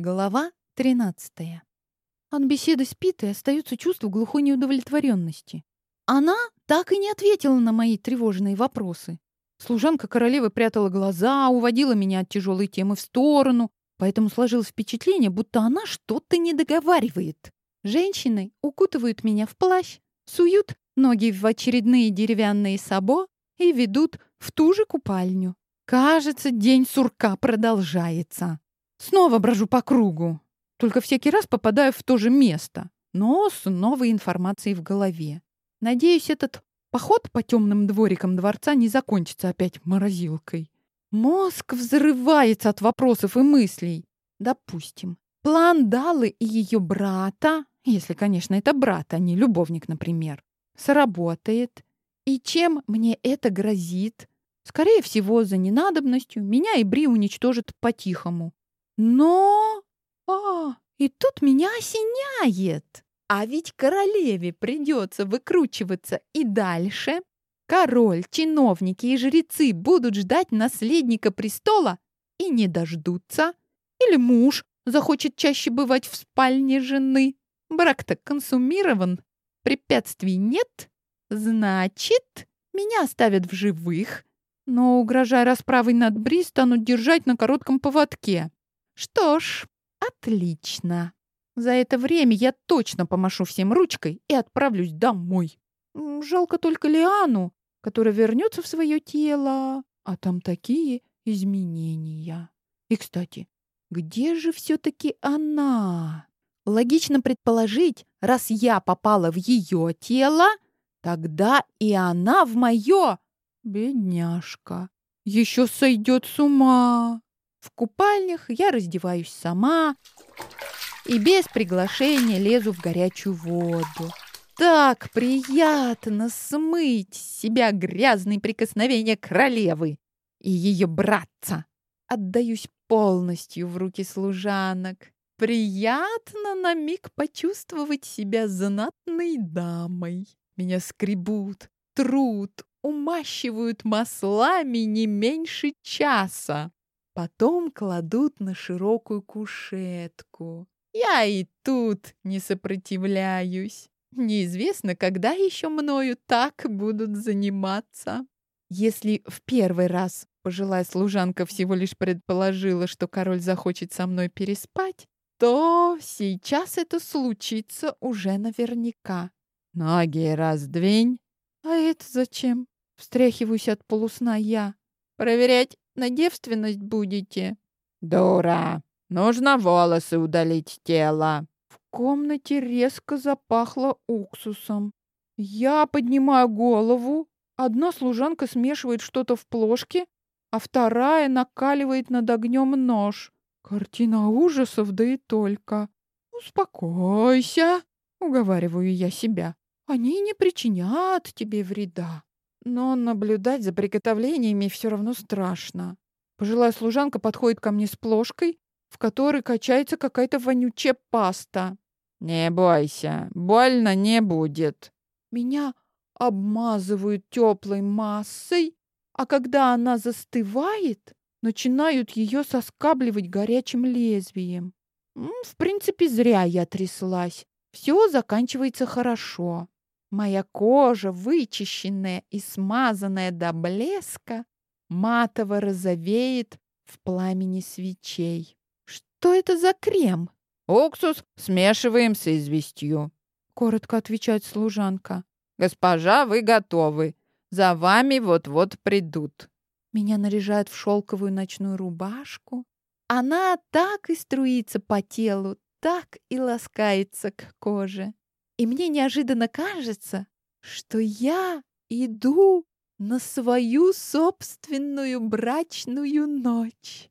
Глава 13. От беседы с Питой остается чувство глухой неудовлетворенности. Она так и не ответила на мои тревожные вопросы. Служанка королевы прятала глаза, уводила меня от тяжелой темы в сторону, поэтому сложилось впечатление, будто она что-то не договаривает. Женщины укутывают меня в плащ, суют ноги в очередные деревянные сабо и ведут в ту же купальню. Кажется, день сурка продолжается. Снова брожу по кругу. Только всякий раз попадаю в то же место, но с новой информацией в голове. Надеюсь, этот поход по темным дворикам дворца не закончится опять морозилкой. Мозг взрывается от вопросов и мыслей. Допустим, план Далы и ее брата, если, конечно, это брат, а не любовник, например, сработает. И чем мне это грозит? Скорее всего, за ненадобностью меня и Бри уничтожат по-тихому. Но... А, и тут меня осеняет. А ведь королеве придется выкручиваться и дальше. Король, чиновники и жрецы будут ждать наследника престола и не дождутся. Или муж захочет чаще бывать в спальне жены. Брак-то консумирован, препятствий нет. Значит, меня оставят в живых, но, угрожая расправой над Бри, станут держать на коротком поводке. Что ж, отлично. За это время я точно помашу всем ручкой и отправлюсь домой. Жалко только Лиану, которая вернется в свое тело, а там такие изменения. И, кстати, где же все-таки она? Логично предположить, раз я попала в ее тело, тогда и она в мое. Бедняжка, еще сойдет с ума. В купальнях я раздеваюсь сама и без приглашения лезу в горячую воду. Так приятно смыть с себя грязные прикосновения королевы и ее братца. Отдаюсь полностью в руки служанок. Приятно на миг почувствовать себя знатной дамой. Меня скребут, трут, умащивают маслами не меньше часа. Потом кладут на широкую кушетку. Я и тут не сопротивляюсь. Неизвестно, когда еще мною так будут заниматься. Если в первый раз пожилая служанка всего лишь предположила, что король захочет со мной переспать, то сейчас это случится уже наверняка. Ноги раздвинь. А это зачем? Встряхиваюсь от полусна я. Проверять на девственность будете?» «Дура! Нужно волосы удалить тело!» В комнате резко запахло уксусом. Я поднимаю голову. Одна служанка смешивает что-то в плошке, а вторая накаливает над огнем нож. Картина ужасов, да и только. «Успокойся!» — уговариваю я себя. «Они не причинят тебе вреда». Но наблюдать за приготовлениями все равно страшно. Пожилая служанка подходит ко мне с плошкой, в которой качается какая-то вонючая паста. «Не бойся, больно не будет». Меня обмазывают теплой массой, а когда она застывает, начинают ее соскабливать горячим лезвием. В принципе, зря я тряслась. Все заканчивается хорошо. Моя кожа, вычищенная и смазанная до блеска, матово розовеет в пламени свечей. Что это за крем? Уксус смешиваем с известью, коротко отвечает служанка. Госпожа, вы готовы. За вами вот-вот придут. Меня наряжают в шелковую ночную рубашку. Она так и струится по телу, так и ласкается к коже. И мне неожиданно кажется, что я иду на свою собственную брачную ночь.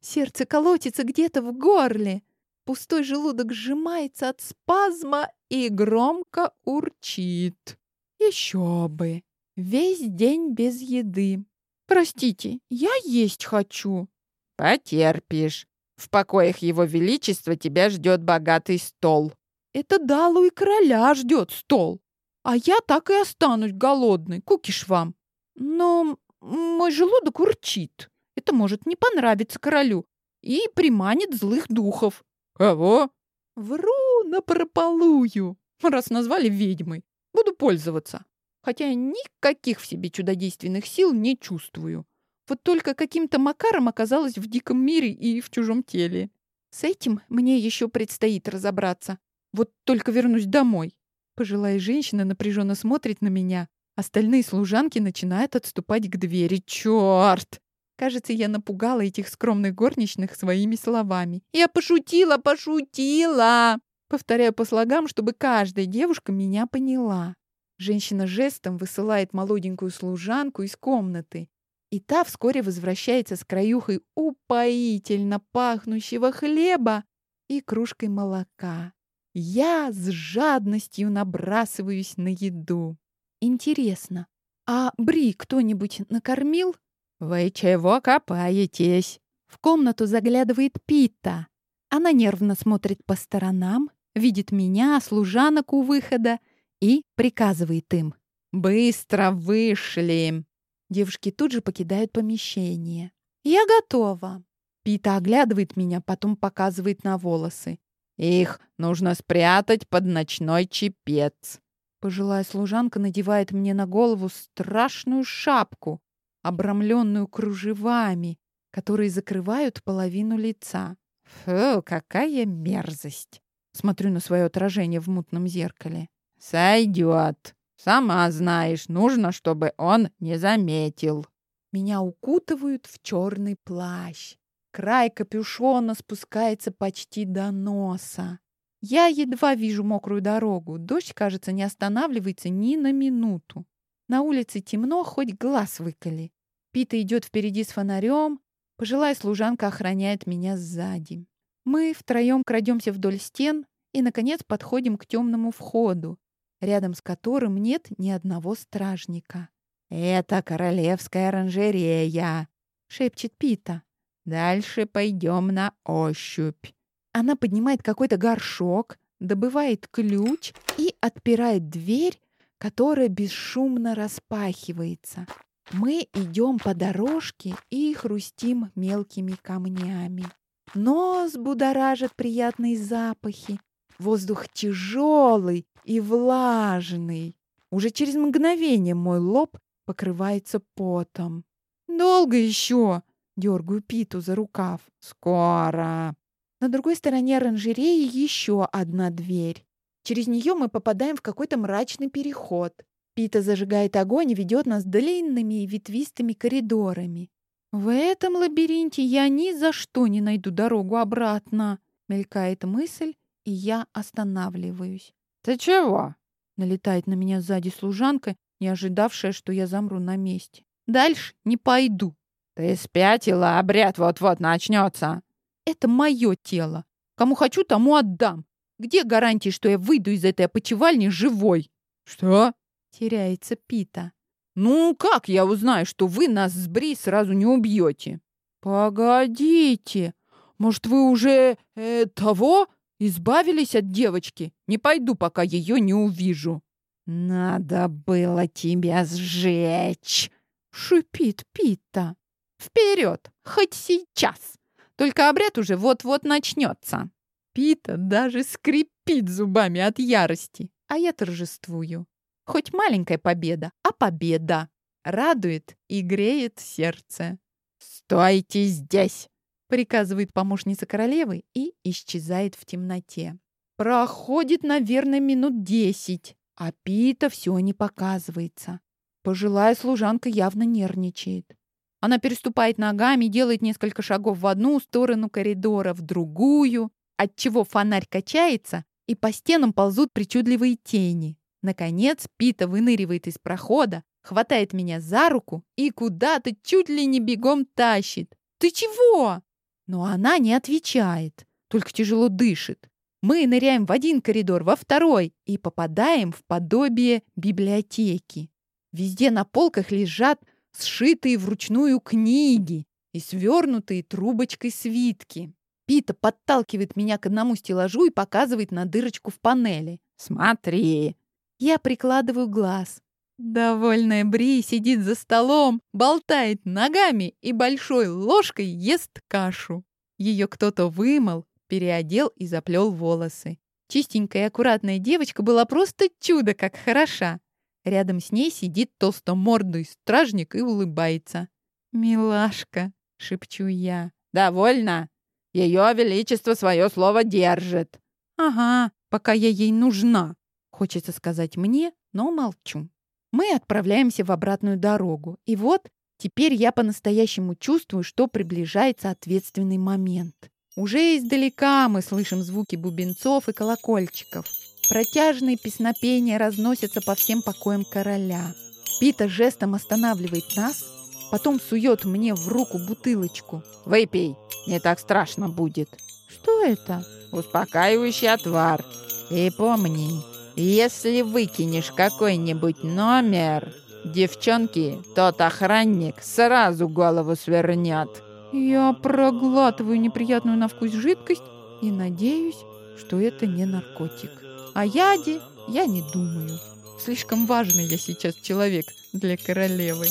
Сердце колотится где-то в горле. Пустой желудок сжимается от спазма и громко урчит. Еще бы! Весь день без еды. Простите, я есть хочу. Потерпишь. В покоях его величества тебя ждет богатый стол. Это Далу и короля ждет стол. А я так и останусь голодной, кукиш вам. Но мой желудок урчит. Это может не понравиться королю. и приманит злых духов. Кого? Вру напропалую, раз назвали ведьмой. Буду пользоваться. Хотя никаких в себе чудодейственных сил не чувствую. Вот только каким-то макаром оказалась в диком мире и в чужом теле. С этим мне еще предстоит разобраться. Вот только вернусь домой. Пожилая женщина напряженно смотрит на меня. Остальные служанки начинают отступать к двери. Черт! Кажется, я напугала этих скромных горничных своими словами. «Я пошутила, пошутила!» Повторяю по слогам, чтобы каждая девушка меня поняла. Женщина жестом высылает молоденькую служанку из комнаты. И та вскоре возвращается с краюхой упоительно пахнущего хлеба и кружкой молока. Я с жадностью набрасываюсь на еду. Интересно, а Бри кто-нибудь накормил? Вы чего копаетесь? В комнату заглядывает Пита. Она нервно смотрит по сторонам, видит меня, служанок у выхода и приказывает им. «Быстро вышли!» Девушки тут же покидают помещение. «Я готова!» Пита оглядывает меня, потом показывает на волосы. «Их нужно спрятать под ночной чепец!» Пожилая служанка надевает мне на голову страшную шапку, обрамленную кружевами, которые закрывают половину лица. Фу, какая мерзость! Смотрю на свое отражение в мутном зеркале. «Сойдет!» Сама знаешь, нужно, чтобы он не заметил. Меня укутывают в черный плащ. Край капюшона спускается почти до носа. Я едва вижу мокрую дорогу. Дождь, кажется, не останавливается ни на минуту. На улице темно, хоть глаз выколи. Пита идет впереди с фонарем. Пожилая служанка охраняет меня сзади. Мы втроем крадемся вдоль стен и, наконец, подходим к темному входу, рядом с которым нет ни одного стражника. «Это королевская оранжерея», — шепчет Пита. «Дальше пойдем на ощупь». Она поднимает какой-то горшок, добывает ключ и отпирает дверь, которая бесшумно распахивается. Мы идем по дорожке и хрустим мелкими камнями. Нос будоражит приятные запахи. Воздух тяжелый, и влажный. Уже через мгновение мой лоб покрывается потом. «Долго еще?» — дергаю Питу за рукав. «Скоро!» На другой стороне оранжереи еще одна дверь. Через нее мы попадаем в какой-то мрачный переход. Пита зажигает огонь и ведет нас длинными и ветвистыми коридорами. В этом лабиринте я ни за что не найду дорогу обратно. Мелькает мысль, и я останавливаюсь. «Ты чего?» — налетает на меня сзади служанка, не ожидавшая, что я замру на месте. «Дальше не пойду». «Ты спятила, обряд вот-вот начнется». «Это мое тело. Кому хочу, тому отдам. Где гарантии, что я выйду из этой опочивальни живой?» «Что?» — теряется Пита. «Ну, как я узнаю, что вы нас с Бри сразу не убьете?» «Погодите, может, вы уже э, того Избавились от девочки. Не пойду, пока ее не увижу. Надо было тебя сжечь, шипит Пита. Вперед, хоть сейчас. Только обряд уже вот-вот начнется. Пита даже скрипит зубами от ярости, а я торжествую. Хоть маленькая победа, а победа. Радует и греет сердце. «Стойте здесь!» приказывает помощница королевы и исчезает в темноте. Проходит, наверное, минут десять, а Пита все не показывается. Пожилая служанка явно нервничает. Она переступает ногами, делает несколько шагов в одну сторону коридора, в другую, отчего фонарь качается, и по стенам ползут причудливые тени. Наконец Пита выныривает из прохода, хватает меня за руку и куда-то чуть ли не бегом тащит. «Ты чего?» Но она не отвечает, только тяжело дышит. Мы ныряем в один коридор, во второй и попадаем в подобие библиотеки. Везде на полках лежат сшитые вручную книги и свернутые трубочкой свитки. Пита подталкивает меня к одному стеллажу и показывает на дырочку в панели. «Смотри!» Я прикладываю глаз. Довольная Бри сидит за столом, болтает ногами и большой ложкой ест кашу. Ее кто-то вымыл, переодел и заплел волосы. Чистенькая и аккуратная девочка была просто чудо как хороша. Рядом с ней сидит толстомордый стражник и улыбается. «Милашка», — шепчу я. «Довольно? Ее Величество свое слово держит». «Ага, пока я ей нужна», — хочется сказать мне, но молчу. Мы отправляемся в обратную дорогу. И вот теперь я по-настоящему чувствую, что приближается ответственный момент. Уже издалека мы слышим звуки бубенцов и колокольчиков. Протяжные песнопения разносятся по всем покоям короля. Пита жестом останавливает нас, потом сует мне в руку бутылочку. «Выпей, не так страшно будет». «Что это?» «Успокаивающий отвар. И помни, если выкинешь какой-нибудь номер, девчонки, тот охранник сразу голову свернет». Я проглатываю неприятную на вкус жидкость и надеюсь, что это не наркотик. О яде я не думаю. Слишком важный я сейчас человек для королевы.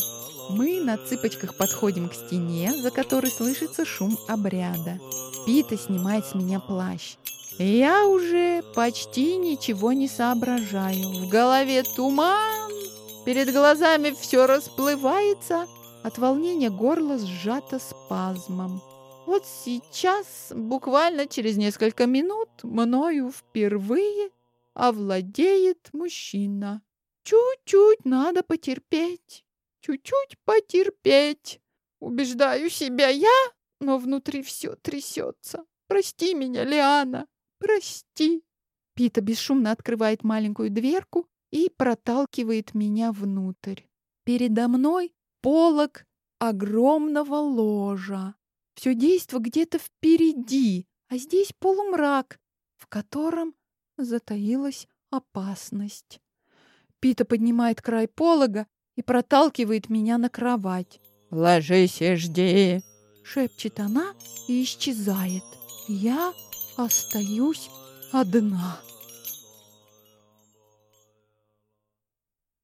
Мы на цыпочках подходим к стене, за которой слышится шум обряда. Пита снимает с меня плащ. Я уже почти ничего не соображаю. В голове туман, перед глазами все расплывается, от волнения горло сжато спазмом. Вот сейчас, буквально через несколько минут, мною впервые овладеет мужчина. Чуть-чуть надо потерпеть, чуть-чуть потерпеть. Убеждаю себя я, но внутри все трясется. Прости меня, Лиана, прости. Пита бесшумно открывает маленькую дверку и проталкивает меня внутрь. Передо мной полог огромного ложа. Все действо где-то впереди, а здесь полумрак, в котором затаилась опасность. Пита поднимает край полога и проталкивает меня на кровать. «Ложись и жди!» — шепчет она и исчезает. Я остаюсь одна.